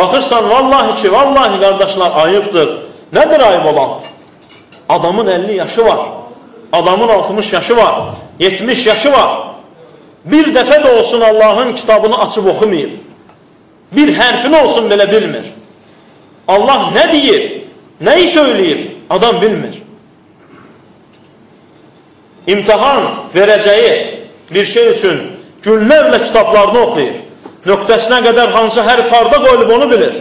Baxırsan, vallahi ki, vallahi qardaşlar ayıbdır. Nədir ayıb olan? Adamın 50 yaşı var. Adamın 60 yaşı var. 70 yaşı var. Bir dəfə də olsun Allahın kitabını açıb oxumayıb. Bir hərfini olsun belə bilmir. Allah nə deyir, nəyi söyləyir, adam bilmir. İmtihan verəcəyi bir şey üçün günlərlə kitablarını oxuyur. Nöqtəsinə qədər hansı hərf harda qoyulub onu bilir.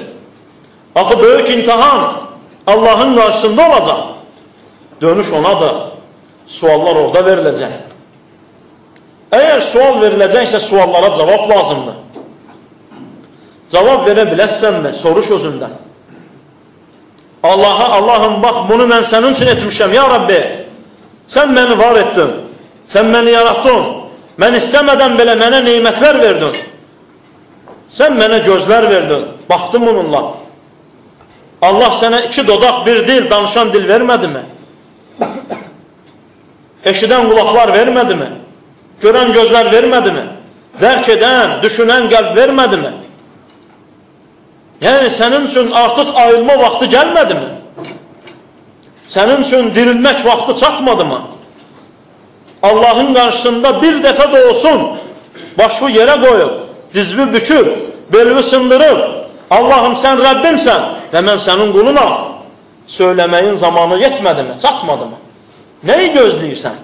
Axı böyük imtihan Allahın qarşısında olacaq. Dönüş onadır. Suallar orada veriləcək. Əgər sual veriləcəksə suallara cavab lazımdır. Cavab verə biləssənmi? Soruş özündən. Allaha, Allahım bax bunu mən sənin üçün etmişəm ya Rabbi. Sən məni var etdin. Sən məni yarattın. Mən istəmədən belə mənə neymətlər verdin. Sən mənə gözlər verdin. Baxdım bununla. Allah sənə iki dodaq, bir dil, danışan dil vermədimi? Eşidən qulaqlar vermədimi? Görən gözlər vermədimi? Dərk edən, düşünən qəlb vermədimi? Yəni sənin üçün artıq ayılma vaxtı gəlmədimi? Sənin üçün dirilmək vaxtı çatmadımı? Allahın qarşısında bir dəfə də olsun başını yerə qoyub, dizvi büküb, belini sındırıb, Allahım sən Rəbbimsən və mən sənin qulunam. Söyləməyin zamanı yetmədimi, çatmadımı? Nəyi gözləyirsən?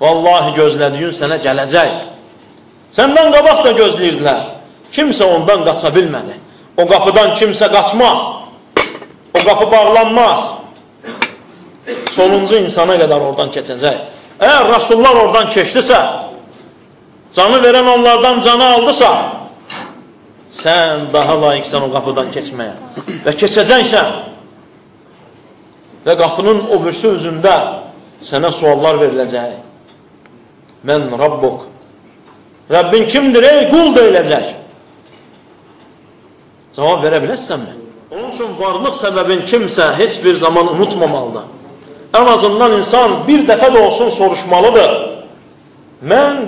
Vallahi gözlədiyin sənə gələcək. Səndən qabaq da gözləyirdilər. Kimsə ondan qaça bilmədi. O qapıdan kimsə qaçmaz. O qapı bağlanmaz. Sonuncu insana qədər oradan keçəcək. Əgər Rasullar oradan keçdisə, canı verən onlardan canı aldısa, sən daha layiqsən o qapıdan keçməyə. Və keçəcəksən. Və qapının o birisi üzündə sənə suallar veriləcək. Mən Rabbuk. Rəbbin kimdir ey qul deyiləcək. Cavab verə bilərsənmi? Onun üçün varlıq səbəbin kimsə heç zaman unutmamalıdır. Ən azından insan bir dəfə də olsun soruşmalıdır. Mən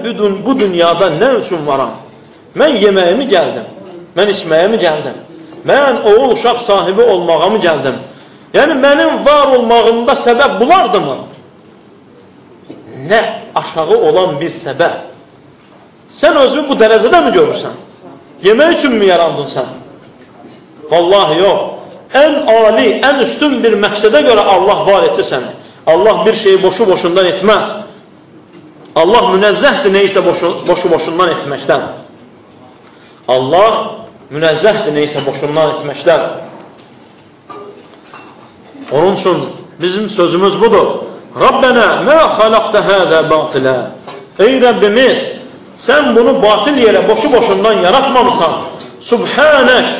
bu dünyada nə üçün varam? Mən yeməyimi gəldim. Mən içməyimi gəldim. Mən oğul uşaq sahibi olmağa mı gəldim? Yəni mənim var olmağımda səbəb bulardımı? Nə aşağı olan bir səbəb? Sən özünü bu dərəcədə mi görürsən? Yemək üçün mü yarandın sən? Vallahi yox. Ən ali, ən üstün bir məqsədə görə Allah var etdi səni. Allah bir şeyi boşu boşundan etməz. Allah münəzzəhdir neysə boşu, boşu etməkdən. Allah münəzzəhdir neysə boşundan etməkdən. Onun üçün bizim sözümüz budur. Rabbənə mə xalaqtə həzə batilə. Ey Rəbbimiz, sən bunu batil yerə boşu boşundan yaratmamısan. Subhanək,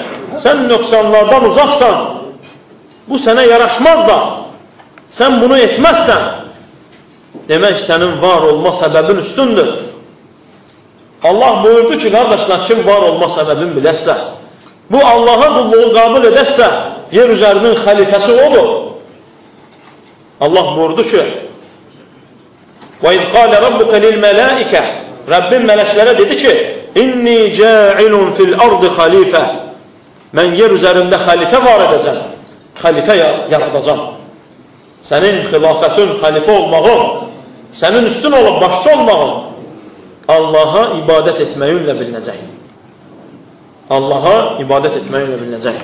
sən nöqsanlardan uzaqsan. Bu sənə yaraşmaz da. Sən bunu etməzsən. Demək sənin var olma səbəbin üstündür. Allah buyurdu ki, qardaşlar, kim var olma səbəbin biləsə, bu Allaha qulluğu qabıl edəsə, yer üzərinin xəlifəsi odur. Allah buyurdu ki, وَاِذْ قَالَ رَبُّكَ لِلْمَلَائِكَ Rabbim mələklərə dedi ki, İnni ca'ilun fil ardı xalifə Mən yer üzərində xəlifə var edəcəm. Xəlifə yaradacam. Sənin xilafətin, xəlifə olmağın, sənin üstün olub başçı olmağın Allaha ibadət etməyinlə bilinəcək. Allaha ibadət etməyinlə bilinəcək.